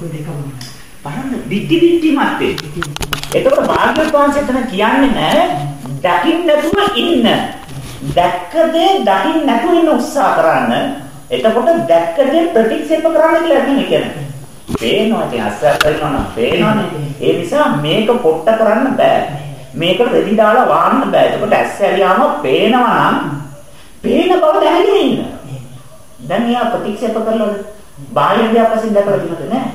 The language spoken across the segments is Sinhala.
කොයි දෙකම බලන්න දිටි දිටි මැත්තේ. එතකොට භාග්‍යවත් වහන්සේ එතන කියන්නේ නෑ දකින්න නැතුව ඉන්න. දැක්ක දේ දකින්න නැතුව ඉන්න උත්සාහ කරන්න. එතකොට දැක්ක දේ ප්‍රතික්ෂේප කරන්න කියලා කියන්නේ. පේනවා ඉතින් අස්සක් කරනවා නම් පේනවනේ. ඒ නිසා මේක පොට්ට කරන්න බෑ. මේකට රෙදි දාලා වහන්න බෑ. එතකොට ඇස් ඇරියාම පේනවා නම් පේන බව දැනගෙන ඉන්න. දැන් එයා ප්‍රතික්ෂේප කරලාද? බාහිර දෙයක් වශයෙන් දැකලා තියෙනවද නැහැ?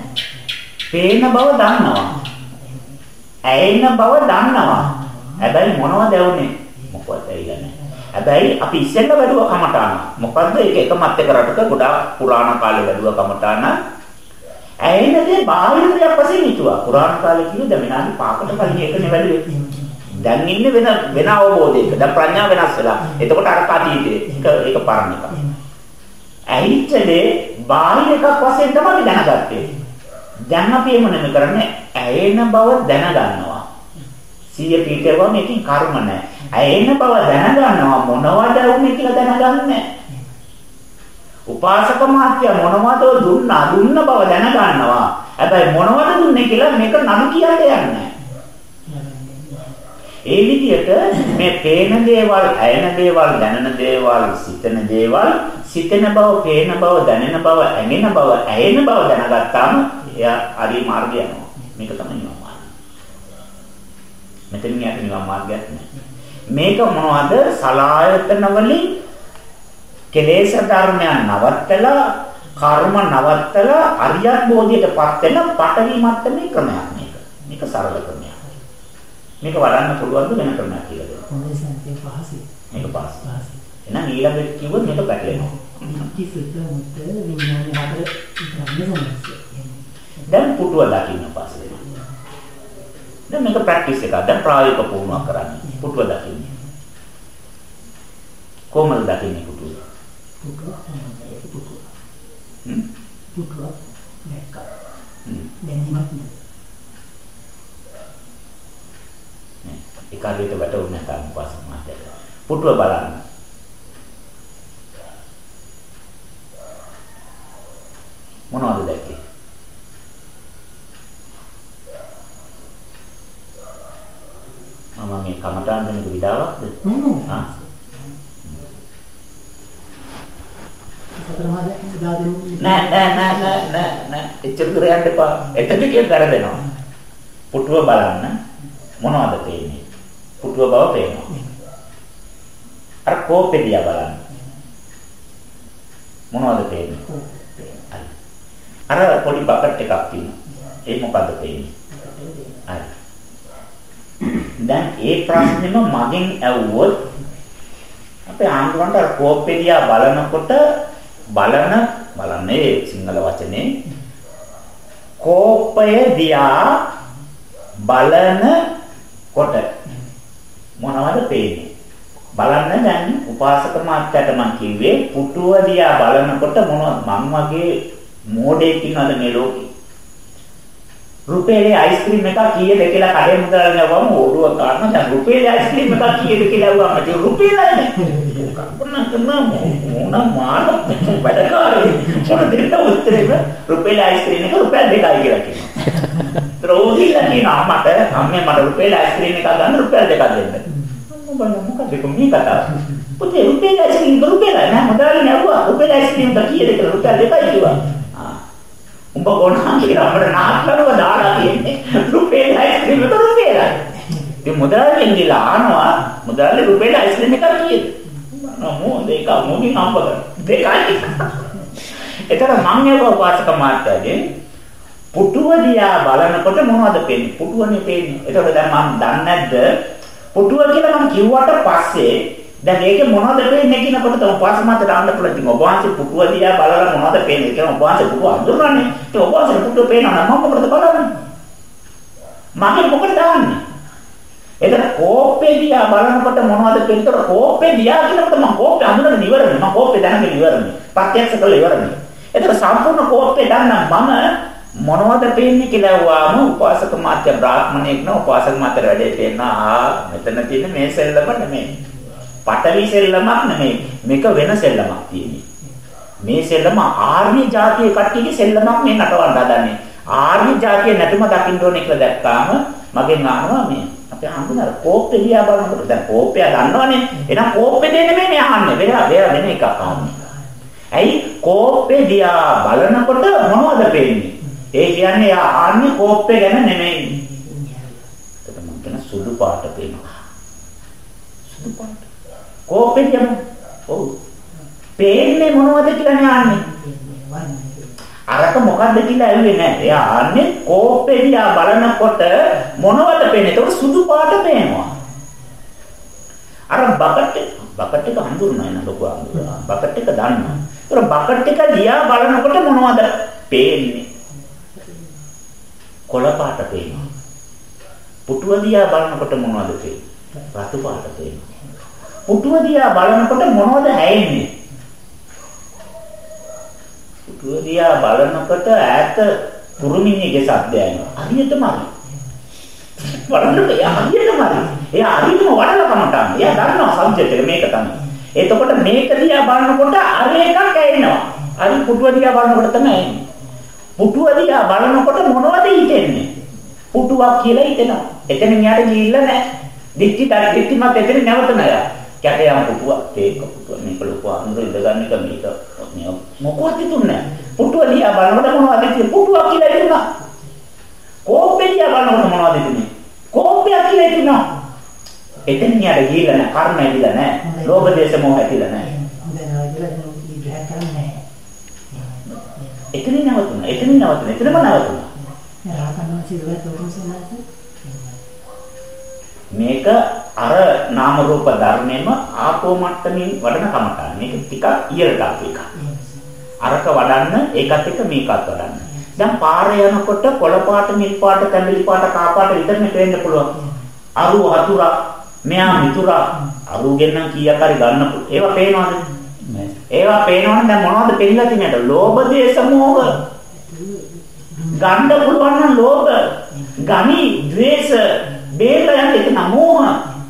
පේන බව දන්නවා. ඇයෙන බව දන්නවා. හැබැයි මොනවද ඇවුනේ? මොකවත් ඇවිල්ලා නැහැ. හැබැයි අපි ඉස්සෙල්ල වැඩුව කමඨාන. මොකද්ද? ඒක එකමත් එක රටක ගොඩාක් පුරාණ කාලේ වැඩුව කමඨාන. ඇයෙන දේ බාහිර දෙයක් වශයෙන් හිතුවා. පුරාණ කාලේ කිව්ව දැන් විනාඩි 5කට කලින් ඒකනේ වැඩුවේ. දැන් ඉන්නේ වෙන වෙන අවබෝධයක. දැන් ප්‍රඥාව වෙනස් වෙලා. එතකොට අර කාටීතේ. ඒක ඒක පරණ එකක්. ඇහිච්ච දේ බාහිර එකක් වශයෙන් තමයි දැනගත්තේ. දැන් අපි එහෙම නෙමෙයි කරන්නේ ඇයෙන බව දැනගන්නවා. සිය පිටේවා මේකෙන් කර්ම නැහැ. ඇයෙන බව දැනගන්නවා මොනවද වුනේ කියලා දැනගන්නේ උපාසක මාත්‍ය මොනවද දුන්නා දුන්න බව දැනගන්නවා. හැබැයි මොනවද දුන්නේ කියලා මේක නඩු කියන්නේ නැහැ. ඒ විදිහට මේ පේන දේවල්, ඇයෙන දේවල්, දැනෙන දේවල්, සිතන දේවල්, සිතන බව, පේන බව, දැනෙන බව, ඇඟෙන බව, ඇයෙන බව දැනගත්තාම එයා හරි මාර්ගය යනවා. මේක තමයි නිවන් මාර්ගය. මෙතනින් යට නිවන් මාර්ගයක් නෑ. මේක මොනවද? සලායතන වලින් කෙලේශ ධර්මයන් නවත්තලා කර්ම නවත්තලා අරියත් බෝධියටපත් වෙන පටවි මට්ටමේ ක්‍රමයක් මේක. මේක සරල ක්‍රමයක්. මේක වඩන්න පුළුවන් වෙන ක්‍රමයක් කියලා දෙනවා. මේක පහසි. එහෙනම් ඊළඟට කිව්වොත් මේක පැටලෙනවා. කිසිත මුත් විඥාන හතර ගන්න සමස්ය. දැන් පුටුව දකින්න පස්සේ. දැන් මේක ප්‍රැක්ටිස් එකක්. දැන් ප්‍රායෝගික පුහුණුවක් කරන්නේ. පුටුව දකින්න. කොහොමද දකින්නේ පුටුව? පුටුව පුටුව. හ්ම්? පුටුව දැක්ක. හ්ම්. දැනීමක් නෑ. ඒ කාර්යයට වැටුනේ නැත්නම් පාසක් මාතේ. පුටුව බලන්න. දැක්කේ? මම මේ කමටාන් දෙනක විඩාවක්ද? ආ. නෑ නෑ නෑ නෑ නෑ නෑ එච්චර දුර යන්න එපා. එතන කියන කරදෙනවා. පුටුව බලන්න මොනවද පේන්නේ? පුටුව බව පේනවා. අර කෝපෙ දිහා බලන්න. මොනවද? අර පොඩි බකට් එකක් තියෙනවා. ඒ මොකද්ද පේන්නේ? හරි. දැන් ඒ ප්‍රශ්නෙම මගෙන් ඇහුවොත් අපේ ආන්දරන්ට අර කෝපෙ දිහා බලනකොට බලන බලන්නේ සිංහල වචනේ කෝපය දිහා බලන කොට මොනවද පේන්නේ බලන්න දැන් උපාසක මාත්‍යට මම කිව්වේ පුටුව දිහා බලනකොට මොනවද මං වගේ මෝඩෙක් ඉන්නවද මේ ලෝකේ. රුපියලේ අයිස්ක්‍රීම් එකක් කීයද කියලා කඩේ මුදල් නවම ඕඩුව ගන්න දැන් රුපියලේ අයිස්ක්‍රීම් එකක් කීයද කියලා අහුවම ඒ රුපියලයි. කපන්න කරන මොන මාන වැඩකාරී මොන දෙන්න උත්තරේ රුපියලේ අයිස්ක්‍රීම් එක රුපියල් දෙකයි කියලා කියනවා. ත්‍රෝදිලා කියනවා මට අම්මේ මට රුපියල් අයිස්ක්‍රීම් එකක් ගන්න රුපියල් දෙකක් දෙන්න. මොකද මොකද මේ කතාව? පුතේ රුපියල් අයිස්ක්‍රීම් රුපියල් නෑ මුදල් නෑවුවා රුපියල් අයිස්ක්‍රීම් එක කීයද කියලා රුපියල් දෙකයි කිව්වා. උඹ ගොනා කියලා අපිට නාට්‍යනව දාලා තියෙන්නේ රුපියල් අයිස්ක්‍රීම් එක රුපියලයි. ඉතින් මුදල්ෙන් ගිලා ආනවා මුදල්ලේ රුපියල් අයිස්ක්‍රීම් එකක් කීයද? නෝ දෙක මොකකින් හම්බ කරා. දෙකයි. එතන මං යව උපාසක මාත්‍යාගේ පුටුව දිහා බලනකොට මොනවද පේන්නේ? පුටුවනේ පේන්නේ. එතකොට දැන් මම දන්නේ නැද්ද? පුටුව කියලා මම කිව්වට පස්සේ දැන් ඒකේ මොනවද පේන්නේ කියනකොට තම උපාසකමත දාන්න පුළුවන්. ඉතින් ඔබ වහන්සේ පුටුව දිහා බලලා මොනවද පේන්නේ කියලා ඔබ වහන්සේ පුටුව අඳුරන්නේ. ඉතින් ඔබ වහන්සේ පුටුව පේනවා නම් මම මොකටද බලන්නේ? මගේ මොකටද දාන්නේ? එතන කෝප්පේ දිහා බලනකොට මොනවද පේන්නේ? කෝප්පේ දිහා කියනකොට මම කෝප්පේ අඳුරන්නේ ඉවරනේ. මම කෝප්පේ දැනගෙන ඉවරනේ. ප්‍රත්‍යක්ෂ කළා ඉවරනේ. එතන සම්පූර්ණ කෝප්පේ දන්න මම මොනවද පේන්නේ කියලා වුවාම උපාසක මාත්‍ය බ්‍රාහ්මණයෙක් න උපාසක මාත්‍ය වැඩේ පේනවා. මෙතන තියෙන මේ සෙල්ලම නෙමෙයි. පටවි සෙල්ලමක් නෙමෙයි. මේක වෙන සෙල්ලමක් තියෙන්නේ. මේ සෙල්ලම ආර්ය જાතියේ කට්ටියගේ සෙල්ලමක් මේ නටවන්න හදන්නේ. ආර්ය જાතිය නැතුම දකින්න ඕනේ කියලා දැක්කාම මගෙන් අහනවා මේ අපේ හඳුනන කෝප්පේ දිහා බලනකොට දැන් කෝප්පය දන්නවනේ. එහෙනම් කෝප්පේ දෙන්නේ මේ අහන්නේ. වෙන වෙන වෙන එකක් අහන්නේ. ඇයි? කෝප්පේ දිහා බලනකොට මොනවද පේන්නේ ඒ කියන්නේ ආන්නේ කෝප්පේ ගැන නෙමෙයි. ඒක මම කියන සුදු පාට පේනවා. සුදු පාට. කෝප්පේ කියමු ඔව් පේන්නේ මොනවද කියලා ඥාන්නේ අරක මොකද්ද කියලා ඇහුවේ නැහැ. එයා ආන්නේ කෝප්පේ දිහා බලනකොට මොනවද පේන්නේ? ඒක සුදු පාට පේනවා. අර බකට් එක බකට් එක හඳුන්වන නේද ලොකු අඳුරා. බකට් එක දන්නවා. ඒතර බකට් එක දිහා බලනකොට මොනවද පේන්නේ? කොළ පාට පේනවා. පුටුව දිහා බලනකොට මොනවද පේන්නේ? රතු පාට පේනවා. පුටුව දිහා බලනකොට මොනවද ඇයෙන්නේ? සූර්යයා බලනකොට ඈත කුරුමිණියගේ ශබ්දය එනවා. හරියටම හරි. බලන්නකො එයා හරියටම හරි. එයා හරියටම වඩලා කමටාන. එයා දන්නවා සබ්ජෙක්ට් එක මේක තමයි. එතකොට මේක දිහා බලනකොට අර එකක් ඇෙනවා. අර පුටුව දිහා බලනකොට තමයි එන්නේ. පුටුව දිහා බලනකොට මොනවද හිතෙන්නේ? පුටුවක් කියලා හිතෙනවා. එතනින් යාට ගිහිල්ලා නැහැ. දික්ටි tar දික්ටි මත එතන නැවත නැහැ. කැටයම් පුටුවක් තේක පුටුව මේක ලොකු අඳුර ඉඳගන්න එක මේක. මොකවත් හිතුන්නේ පුටුව දිහා බලනකොට මොනවද හිතෙන්නේ පුටුවක් කියලා හිතුණා. කෝප්පේ දිහා බලනකොට මොනවද හිතෙන්නේ කෝප්පයක් කියලා හිතුණා. එතෙන් යාට ගිහිල්ලා නැහැ. කර්ම ඇවිල්ලා නැහැ. ලෝභ දේශ මොහ ඇතිලා නැහැ. එතනින් නවතුණා. එතනින් නවතුණා. එතනම නවතුණා මේක අර නාම රූප ධර්මෙම ආපෝ මට්ටමින් වඩන කමටහන්. මේක ටිකක් ඉහළට ආපු එකක්. අරක වඩන්න ඒකත් එක්ක මේකත් වඩන්න. දැන් පාරේ යනකොට කොළ පාට, නිල් පාට, තැඹිලි පාට, කා පාට විතරනේ පේන්න පුළුවන්. අරු හතුරා, මෙයා මිතුරා, අරුගෙන් නම් කීයක් හරි ගන්න පුළුවන්. ඒවා පේනවද? ඒවා පේනවනම් දැන් මොනවද පෙන්නලා තියෙන්නේ? ලෝභ දේශ මොහ. ගන්න පුළුවන් නම් ලෝභ, ගනි, ද්වේෂ, බේරලා යන්න ඒක නමෝහ.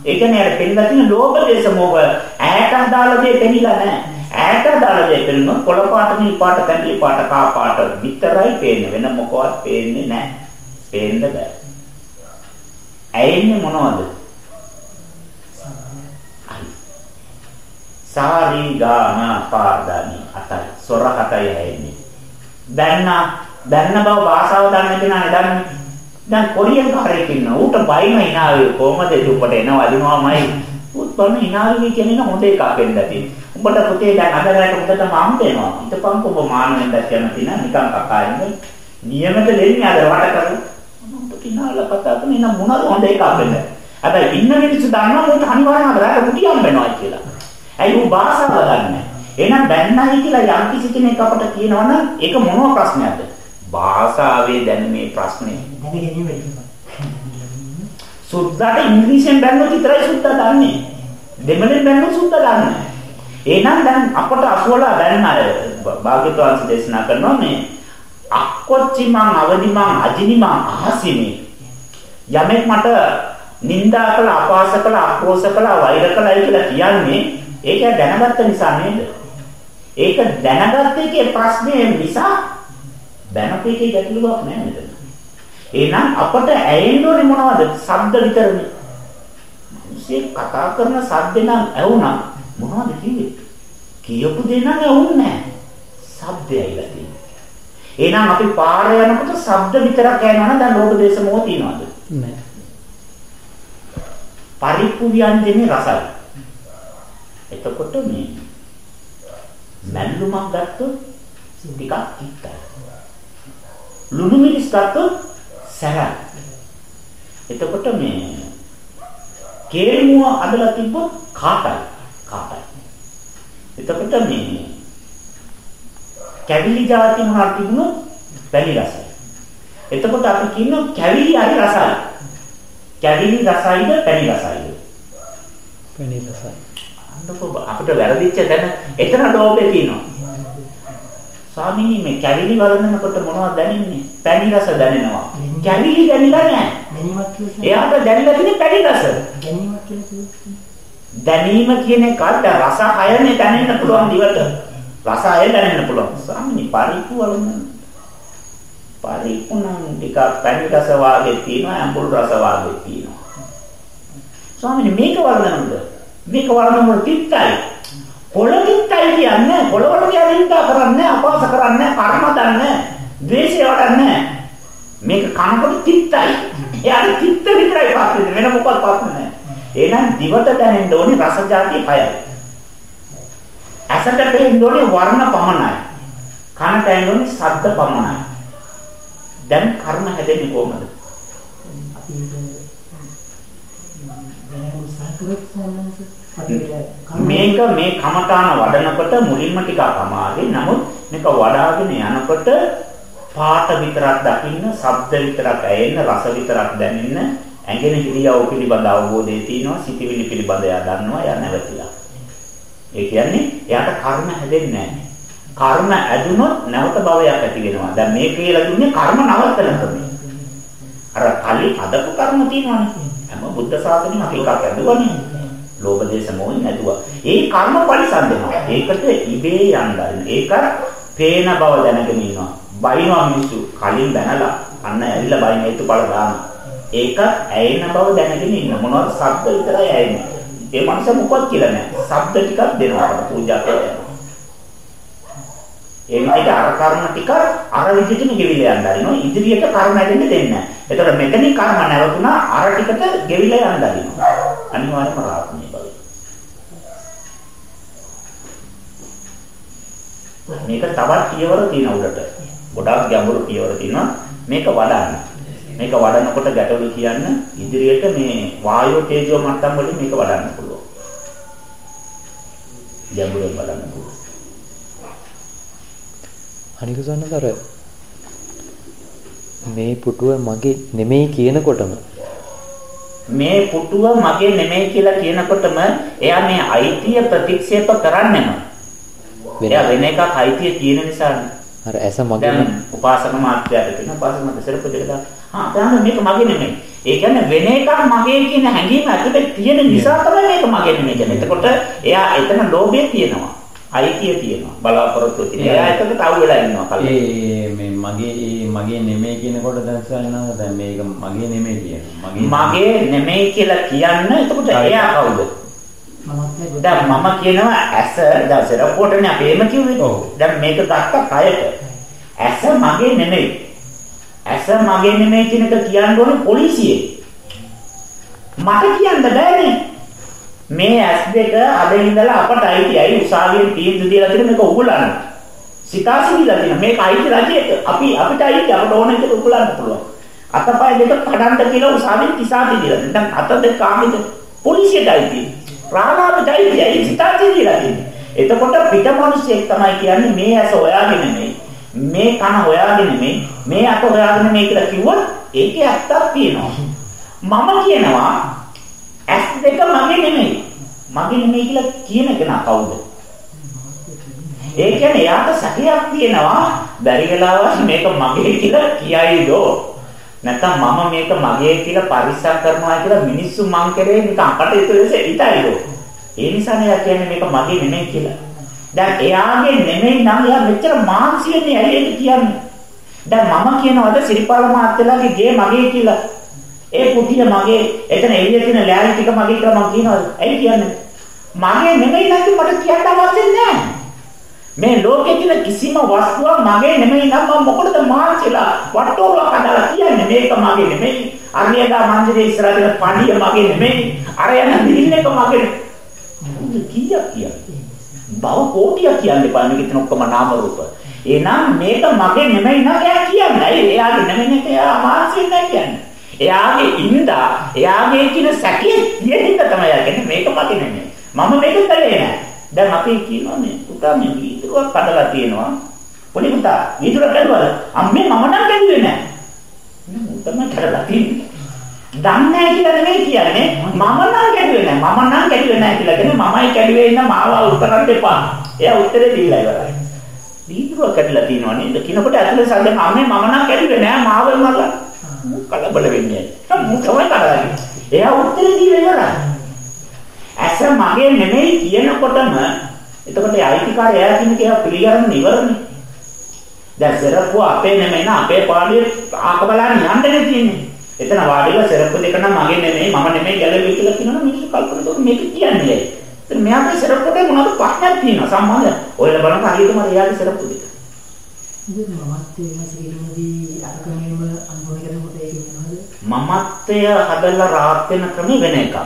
ඒ කියන්නේ අර පෙන්නලා තියෙන ලෝභ දේශ මොහ ඈට දාලා දෙය පෙන්නලා නැහැ. ඈට දාලා දෙය පෙන්නන කොළ පාට නිල් පාට තැඹිලි පාට කා පාට විතරයි පේන්නේ වෙන මොකවත් පේන්නේ නැහැ. පේන්න බෑ. ඇයෙන්නේ මොනවද? සාරි ගාන පාදානි අතයි සොර හතයි ඇයෙන්නේ. දැන්න දැන්න බව භාෂාව දන්නේ නැතිනම් දන්නේ දැන් කොරියන් කාරයෙක් ඉන්නවා. ඌට බයින hinaවේ කොහමද උඹට එනවා අදිනවාමයි. උත් බලන hinaවේ කියන්නේ හොඳ එකක් වෙන්න ඇති. උඹට පුතේ දැන් අදගලට උඹට මම දෙනවා. හිතපන් ඔබ මානෙන් දැක්කම තියෙන නිකන් කකායින්ද නියමද දෙන්නේ අද වට කරලා. උඹට hinaලා කතා කරන ඉන්න මොනවද හොඳ එකක් වෙන්න. හැබැයි ඉන්න මිනිස්සු දන්නවා ඌට අනිවාර්යයෙන්ම අදගලට මුටියක් වෙනවා කියලා. ඇයි ඌ භාෂාව දන්නේ එහෙනම් දැන්නයි කියලා යම් කිසි කෙනෙක් අපට කියනවනම් ඒක මොනවා ප්‍රශ්නයක්ද? භාෂාවේ දැන් මේ ප්‍රශ්නේ දැනගැනීම වෙනවා. සුද්දාට ඉංග්‍රීසියෙන් බැලුවොත් විතරයි සුද්දා දන්නේ. දෙමළෙන් බැලුවොත් සුද්දා දන්නේ නැහැ. එහෙනම් දැන් අපට අසුවලා දැන් අය භාග්‍යවතුන්ස දේශනා කරනවා මේ අක්කොච්චි මං අවදි මං අජිනි මං අහසිනේ යමෙක් මට නිന്ദා කළ අපහාස කළ අක්‍රෝෂ කළ වෛර කළයි කියලා කියන්නේ ඒක දැනගත්ත නිසා නේද? ඒක දැනගත්ත එකේ ප්‍රශ්නේ නිසා දැනපේකේ ගැටලුවක් නැහැ නේද? එහෙනම් අපට ඇයෙන්න ඕනේ මොනවද? ශබ්ද විතරනේ. මිනිස්සේ කතා කරන ශබ්ද නම් ඇහුණා මොනවද කිව්වේ? කියපු දේ නම් ඇහුන්නේ නැහැ. ශබ්දය ඇවිල්ලා තියෙනවා. එහෙනම් අපි පාර යනකොට ශබ්ද විතරක් ඇහෙනවනම් දැන් ලෝක දේශ මොහ තියනවද? නැහැ. පරිප්පු ව්‍යංජනේ රසයි. එතකොට මේ මැල්ලුමක් ගත්තොත් ටිකක් කිත්තයි. ලුණු මිරිස් ගත්තොත් සැරයි. එතකොට මේ කේමුව අදලා තිබ්බොත් කාටයි කාටයි. එතකොට මේ කැවිලි જાති මොනවද තිබුණොත් පැණි රසයි. එතකොට අපි කියනවා කැවිලි හරි රසයි. කැවිලි රසයිද පැණි රසයිද? පැණි රසයි. අන්නකො අපිට වැරදිච්ච දැන එතන ඩෝබේ තියෙනවා. ස්වාමීනි මේ කැවිලි වළඳනකොට මොනවද දැනෙන්නේ? පැණි රස දැනෙනවා. කැවිලි දැනෙලා නැහැ. දැනීමක් කියලා එයාට දැනෙලා තියෙන්නේ පැණි රස. දැනීමක් කියන්නේ දැනීම කියන එකට රස හයනේ දැනෙන්න පුළුවන් දිවට. රස හය දැනෙන්න පුළුවන්. ස්වාමීනි පරිප්පු වළඳන. පරිපූර්ණ ටිකක් පැණි රස වාගේ තියෙනවා ඇඹුල් රස වාගේ තියෙනවා. ස්වාමීනි මේක වළඳනද? මේක වළඳනකොට තිත්තයි. පොළොතිත්තයි කියන්නේ පොළොවට කියන්නේ කරන්නේ අපහාස කරන්නේ කර්ම දන්නේ ද්වේෂය වඩන්නේ මේක කනකොට තිත්තයි. එයාට තිත්ත විතරයි පාස් වෙන මොකක්වත් පාස් නැහැ. එහෙනම් දිවට දැනෙන්න ඕනේ රස જાති හයයි. ඇසට පේන්න ඕනේ වර්ණ පමණයි. කනට ඇහෙන්න ඕනේ ශබ්ද පමණයි. දැන් කර්ම හැදෙන්නේ කොහොමද? මේක මේ කමඨාන වඩනකොට මුලින්ම ටිකක් අමාරුයි. නමුත් මේක වඩාගෙන යනකොට පාට විතරක් දකින්න, ශබ්ද විතරක් ඇහෙන්න, රස විතරක් දැනෙන්න, ඇඟෙන හිරියව පිළිබඳ අවබෝධය තියෙනවා, සිතිවිලි පිළිබඳ එයා දන්නවා, එයා නැවතිලා. ඒ කියන්නේ එයාට කර්ම හැදෙන්නේ නැහැ. කර්ම ඇදුනොත් නැවත භවයක් ඇති වෙනවා. දැන් මේ කියලා දුන්නේ කර්ම නවත්තන ක්‍රමය. අර කලින් අදපු කර්ම තියෙනවනේ. හැම බුද්ධ ශාසනයෙම අපි එකක් ඇදුවනේ. ලෝභ දේශ මොහින් ඇදුවා. ඒ කර්ම පරිසම් දෙනවා. ඒකට ඉබේ යන්න ඒක පේන බව දැනගෙන ඉන්නවා. බයිනවා මිනිස්සු කලින් බැනලා අන්න ඇවිල්ලා බයින හේතු බල දානවා. ඒක ඇයෙන බව දැනගෙන ඉන්න මොනවද ශබ්ද විතරයි ඇයෙන්නේ. ඒ මනස මොකක්ද කියලා නෑ. ශබ්ද ටිකක් දෙනවා අපට පූජා කරලා. ඒ විදිහට අර කර්ම ටික අර විදිහටම ගෙවිලා යන්න හරිනවා. ඉදිරියට කර්ම හැදෙන්න දෙන්නේ නැහැ. ඒතර මෙතනින් කර්ම නැවතුණා අර ටිකට ගෙවිලා යන්න හරිනවා. අනිවාර්යයෙන්ම රාත්‍රියේ බව. මේක තවත් පියවර තියෙන උඩට. ගොඩාක් ගැඹුරු පියවර තියෙනවා. මේක වඩන්න. මේක වඩනකොට ගැටලු කියන්න ඉදිරියට මේ වායෝ තේජෝ මට්ටම් වලින් මේක වඩන්න පුළුවන්. ගැඹුරින් වඩන්න පුළුවන්. අනික සන්නතර මේ පුටුව මගේ නෙමෙයි කියනකොටම මේ පුටුව මගේ නෙමෙයි කියලා කියනකොටම එයා මේ අයිතිය ප්‍රතික්ෂේප කරන්නෙම එයා වෙන එකක් අයිතිය තියෙන නිසානේ අර ඇස මගේ දැන් උපාසක මාත්‍යාට කියන උපාසක මාත්‍ය සරප දෙක දා හා දැන් මේක මගේ නෙමෙයි ඒ කියන්නේ වෙන එකක් මගේ කියන හැඟීම ඇතුලේ තියෙන නිසා තමයි මේක මගේ නෙමෙයි කියන්නේ එතකොට එයා එතන ලෝභය තියෙනවා අයිතිය තියෙනවා බලාපොරොත්තු තියෙනවා. එයා එතකොට අවු වෙලා ඉන්නවා කලින්. මේ මගේ මගේ නෙමෙයි කියනකොට දැන් සයනවා දැන් මේක මගේ නෙමෙයි කියනවා. මගේ මගේ නෙමෙයි කියලා කියන්න එතකොට එයා කවුද? දැන් මම කියනවා ඇස දැන් සරපෝටනේ අපේම කිව්වේ. දැන් මේක ගත්ත කයට. ඇස මගේ නෙමෙයි. ඇස මගේ නෙමෙයි කියන එක කියන්න ඕනේ පොලිසියේ. මට කියන්න බෑනේ. මේ ඇස් දෙක අද ඉඳලා අපට අයිතියි උසාවියෙන් තීන්දුව දීලා තියෙන මේක උගලන්න. සිතාසිනිලා තියෙන මේක අයිති රජයට. අපි අපිට අයිති අපට ඕන එක උගලන්න පුළුවන්. අතපය දෙක කඩන්න කියලා උසාවියෙන් කිසාති දීලා. දැන් අත දෙක කාමෙද පොලිසියට අයිති. ප්‍රාණාවට අයිතියි සිතාසිනිලා තියෙන. එතකොට පිට මිනිස්සෙක් තමයි කියන්නේ මේ ඇස හොයාගෙන නෙමෙයි. මේ කන හොයාගෙන නෙමෙයි. මේ අත හොයාගෙන නෙමෙයි කියලා කිව්වොත් ඒකේ ඇත්තක් තියෙනවා. මම කියනවා ඇස් දෙක මගේ නෙමෙයි. මගේ නෙමෙයි කියලා කියන කෙනා කවුද? ඒ කියන්නේ එයාට සැකයක් තියෙනවා බැරි වෙලාවත් මේක මගේ කියලා කියයිද? නැත්නම් මම මේක මගේ කියලා පරිස්සම් කරනවා කියලා මිනිස්සු මං කරේ නිකන් අපට ඉතුරු ඉතයිද? ඒ නිසා නේ කියන්නේ මේක මගේ නෙමෙයි කියලා. දැන් එයාගේ නෙමෙයි නම් එයා මෙච්චර මාන්සියනේ ඇයි කියන්නේ? දැන් මම කියනවාද සිරිපාල මාත්‍යලාගේ ගේ මගේ කියලා ඒ කුටිය මගේ එතන එළිය තියෙන ලෑලි ටික මගේ කියලා මම කියනවා. ඇයි කියන්නේ? මගේ නෙමෙයි නැති මට කියන්න අවශ්‍ය නැහැ. මේ ලෝකේ තියෙන කිසිම වස්තුවක් මගේ නෙමෙයි නම් මම මොකටද මාන්සිලා වට්ටෝරුවක් හදලා කියන්නේ මේක මගේ නෙමෙයි. අර්ණියදා මන්දිරේ ඉස්සරහ තියෙන පඩිය මගේ නෙමෙයි. අර යන බිල් එක මගේ මොකද කීයක් කියන්නේ? බව කෝටියක් කියන්නේ බෑ මේකේ තියෙන ඔක්කොම නාම රූප. එහෙනම් මේක මගේ නෙමෙයි නේද එයා කියන්නේ. එයාගේ නෙමෙයි නේද එයා මාන්සියෙන් නැහැ කියන්නේ. එයාගේ ඉඳා එයාගේ කියන සැකේ තියෙන්න තමයි යන්නේ මේක මගේ නෙමෙයි. මම මේක කළේ නෑ. දැන් අපි කියනවා මේ පුතා මේ වීදුරුවක් කඩලා තියෙනවා. පොඩි පුතා වීදුරුවක් කඩුවද? අම්මේ මම නම් කැඩුවේ නෑ. මම තමයි කඩලා තියෙන්නේ. දන්නේ කියලා නෙමෙයි කියන්නේ මම නම් කැඩුවේ නෑ. මම නම් කැඩුවේ නෑ කියලා කියන්නේ මමයි කැඩුවේ ඉන්න මාව උත්තරත් එපා. එයා උත්තරේ දීලා ඉවරයි. වීදුරුවක් කඩලා තියෙනවා නේද? කිනකොට ඇතුලේ සල්ලේ අම්මේ මම නම් කැඩුවේ නෑ මාව මරලා. කලබල වෙන්නේ නැහැ. මම තමයි කරන්නේ. එයා උත්තර දීලා ඉවරයි. ඇස මගේ නෙමෙයි කියනකොටම එතකොට ඒ අයිතිකාරය එයා කියන කේවා පිළිගන්න ඉවරනේ. දැන් සරප්පුව අපේ නෙමෙයි නා අපේ පාඩුවේ ආක බලන්න යන්නනේ තියෙන්නේ. එතන වාඩිලා සරප්පු දෙක නම් මගේ නෙමෙයි මම නෙමෙයි ගැලවෙයි කියලා කියනවා මිනිස්සු කල්පනා කරනවා මේක කියන්නේ. එතන මෙයාගේ සරප්පුවට මොනවද ප්‍රශ්නයක් තියෙනවා සම්බන්ධ. ඔයලා බලන්න හරියටම එයාගේ සරප්පු දෙක. ඉතින්? මමත්වය හදලා රාත් වෙන ක්‍රමේ වෙන එකක්.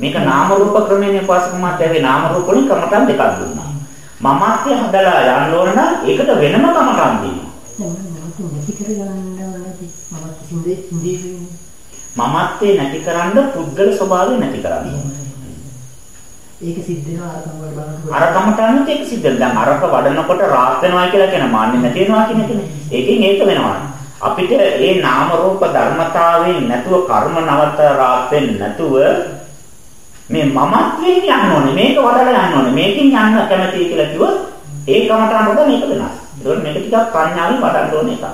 මේක නාම රූප ක්‍රමයේ පාසක මාත්‍යාවේ නාම රූප වලින් කමටන් දෙකක් දුන්නා. මමත්වය හදලා යන්න ඕන නම් ඒකට වෙනම කමටන් දෙනවා. දැන් මම නැති කරගන්න නැති මමත් සින්දේ සින්දේ වෙන්නේ. මමත්වේ නැතිකරන්න පුද්ගල ස්වභාවය නැතිකරන්න. ඒක සිද්ධ වෙනවා අරකම වල බලනකොට. අර කමටහනුත් ඒක සිද්ධ වෙනවා. දැන් අරක වඩනකොට රාත් වෙනවා කියලා කියන මාන්නේ නැති වෙනවා කියන එකනේ. ඒකෙන් ඒක වෙනවා. අපිට ඒ නාම රූප ධර්මතාවයෙන් නැතුව කර්ම නවත රාත් වෙන්නේ නැතුව මේ මමත්වයෙන් යන්න ඕනේ. මේක වඩලා යන්න ඕනේ. මේකෙන් යන්න කැමතියි කියලා කිව්වොත් ඒ කමටහනට මේක වෙනස්. ඒකෝට මේක ටිකක් ප්‍රඥාවෙන් වඩන්න ඕනේ එකක්.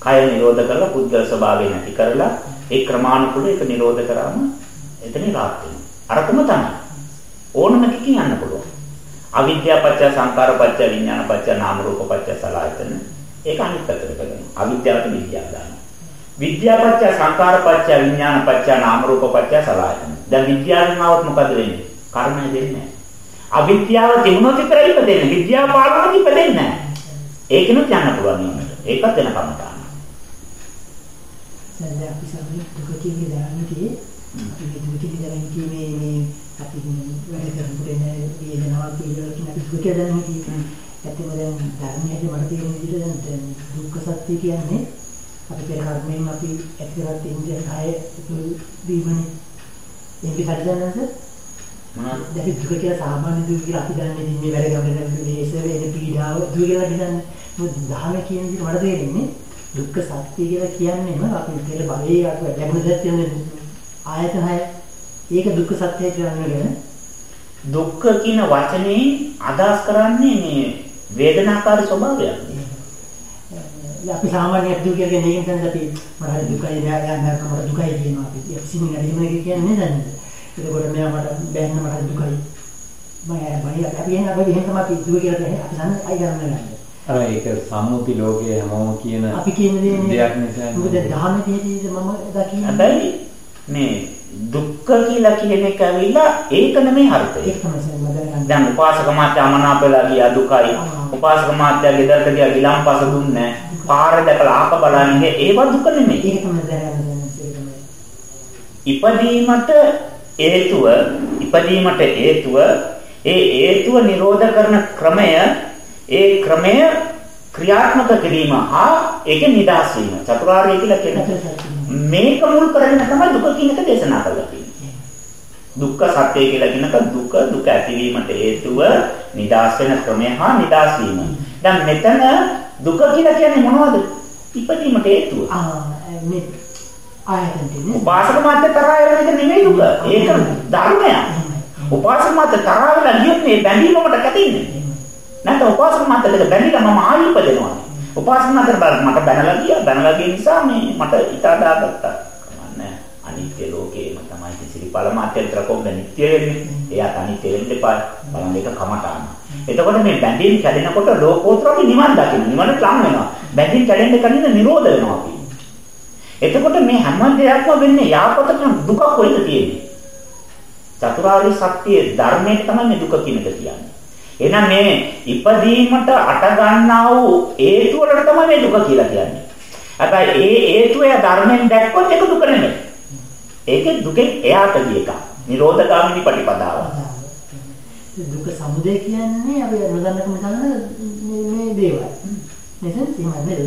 කය නිරෝධ කරලා පුද්ගල ස්වභාවය නැති කරලා ඒ ක්‍රමානුකූලව ඒක නිරෝධ කරාම එතනින් රාත් වෙනවා. අරකම තමයි. ඕනම එකකින් යන්න පුළුවන්. අවිද්‍යාව පත්‍ය සංකාර පත්‍ය විඥාන පත්‍ය නාම රූප පත්‍ය සලආයතන ඒක අනිත් පැත්තට කරනවා. අවිද්‍යාවට විද්‍යාව දානවා. විද්‍යාව පත්‍ය සංකාර පත්‍ය විඥාන පත්‍ය නාම රූප පත්‍ය සලආයතන. දැන් විද්‍යාවෙන් આવත් මොකද වෙන්නේ? කර්මය දෙන්නේ නැහැ. අවිද්‍යාව තිබුණොත් විතරයි ඉපදෙන්නේ. විද්‍යාව පාළුණොත් ඉපදෙන්නේ නැහැ. ඒකිනුත් යන්න පුළුවන් නේද? ඒකත් වෙන කමතාන. දැන් අපි සමහර දුක කියන්නේ දැනන්නේ අපි මේ දුක කියන්නේ දැනන්නේ මේ මේ අපි වැඩ කරනකොට එන වේදනාවක් කියලා කියන අපි දුක දැනන්නේ කියන්නේ ඇත්තම දැන් ධර්මයේ මට තේරෙන විදිහට දැන් දුක්ඛ සත්‍ය කියන්නේ අපි පෙර කර්මයෙන් අපි ඇතිරත් ඉන්දියන් කාය දීමනේ මේක හරියනවද මොනවද? දැන් දුක කියලා සාමාන්‍ය දුක කියලා අපි දන්නේ ඉතින් මේ වැඩ ගමන මේස වේද පීඩාව දුක කියලා හිතන්නේ මොකද ධර්ම කියන විදිහට මට තේරෙන්නේ දුක්ඛ සත්‍ය කියලා කියන්නේම අපි පෙර බලයේ අපි ලැබුණද තියෙන ආයතන හය ඒක දුක්ඛ සත්‍ය කියලා නේද දුක්ඛ කියන වචනේ අදහස් කරන්නේ මේ වේදනාකාරී ස්වභාවයක්. අපි සාමාන්‍ය දුක කියන්නේ මේකෙන් තමයි අපි මට හරි දුකයි නෑ නෑ මට දුකයි කියනවා. අපි අපි සිමින එහෙම කියන්නේ නේද? එතකොට මෙයා මට බෑන්න මට හරි දුකයි. මම බයි අපි එහෙනම් අපි එහෙම තමයි අපි දුක කියලා කියන්නේ. අපි දන්නේ අය ගන්න. නෑ අර ඒක සම්මුති ලෝකයේ හැමෝම කියන අපි කියන දේ දෙයක් නිසා මොකද දහමේ තියෙන්නේ මම දකින්නේ හැබැයි මේ දුක්ඛ කියලා කියන එක ඇවිල්ලා ඒක නෙමෙයි අර්ථය. දැන් උපාසක මාත්‍යා මනාපලා ගියා දුකයි. උපාසක මාත්‍යා ගෙදරට ගියා ගිලම්පස දුන්නේ පාර දැකලා ආප බලන්නේ ඒව දුක නෙමෙයි. ඒක තමයි දැනගන්න ඉපදීමට හේතුව ඉපදීමට හේතුව ඒ හේතුව නිරෝධ කරන ක්‍රමය ඒ ක්‍රමය ක්‍රියාත්මක කිරීම හා ඒක නිදාස් වීම චතුරාර්ය කියලා කියන මේක මුල් කරගෙන තමයි දුක කියන එක දේශනා කරලා තියෙන්නේ. දුක්ඛ සත්‍ය කියලා කියනක දුක දුක ඇතිවීමට හේතුව නිදාස් වෙන ක්‍රමය හා නිදාස් වීම. දැන් මෙතන දුක කියලා කියන්නේ මොනවද? ඉපදීමට හේතුව. ආයතන උපාසක මාත්‍ය තරහ වෙන එක නෙමෙයි දුක. ඒක ධර්මයක්. උපාසක මාත්‍ය තරහ වෙලා ගියොත් මේ බැඳීමකට කැටෙන්නේ. නැත්නම් උපාසක මාත්‍යට බැඳිලා මම ආයෙ ඉපදෙනවා. උපාසක මාත්‍යට බල මට බැනලා ගියා. බැනලා ගිය නිසා මේ මට ඉතා දාගත්තා. කමන්නේ. අනිත්‍ය ලෝකේම තමයි සිරිපල මාත්‍ය විතර කොහොමද නිට්ටය වෙන්නේ? එයාට අනිත්‍ය වෙන්න එපා. බලන්න ඒක කමටාන. එතකොට මේ බැඳීම් කැඩෙනකොට ලෝකෝත්තරගේ නිවන් දකින්න. නිවනට ලං වෙනවා. බැඳීම් කැඩෙන්න කලින් නිරෝධ වෙනවා අපි. එතකොට මේ හැම දෙයක්ම වෙන්නේ යාපතක දුක කොහෙද තියෙන්නේ? චතුරාර්ය සත්‍යයේ ධර්මයේ තමයි මේ දුක කියන එක කියන්නේ. එහෙනම් මේ ඉපදීමට අට ගන්නා වූ හේතු වලට තමයි මේ දුක කියලා කියන්නේ. හැබැයි ඒ හේතුව ය ධර්මයෙන් දැක්කොත් ඒක දුක නෙමෙයි. ඒකේ දුකෙන් එයාට ගිය එක. නිරෝධගාමිනී ප්‍රතිපදාව. දුක සමුදය කියන්නේ අපි නොදන්නකම දන්න මේ මේ දේවල්. නේද? එහෙම නේද?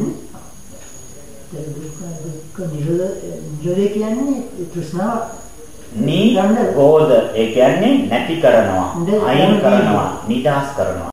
දුක දුක නිරෝධය කියන්නේ තෘෂ්ණාව නීරෝධ ඒ කියන්නේ නැති කරනවා, අයින් කරනවා, නිදාස් කරනවා.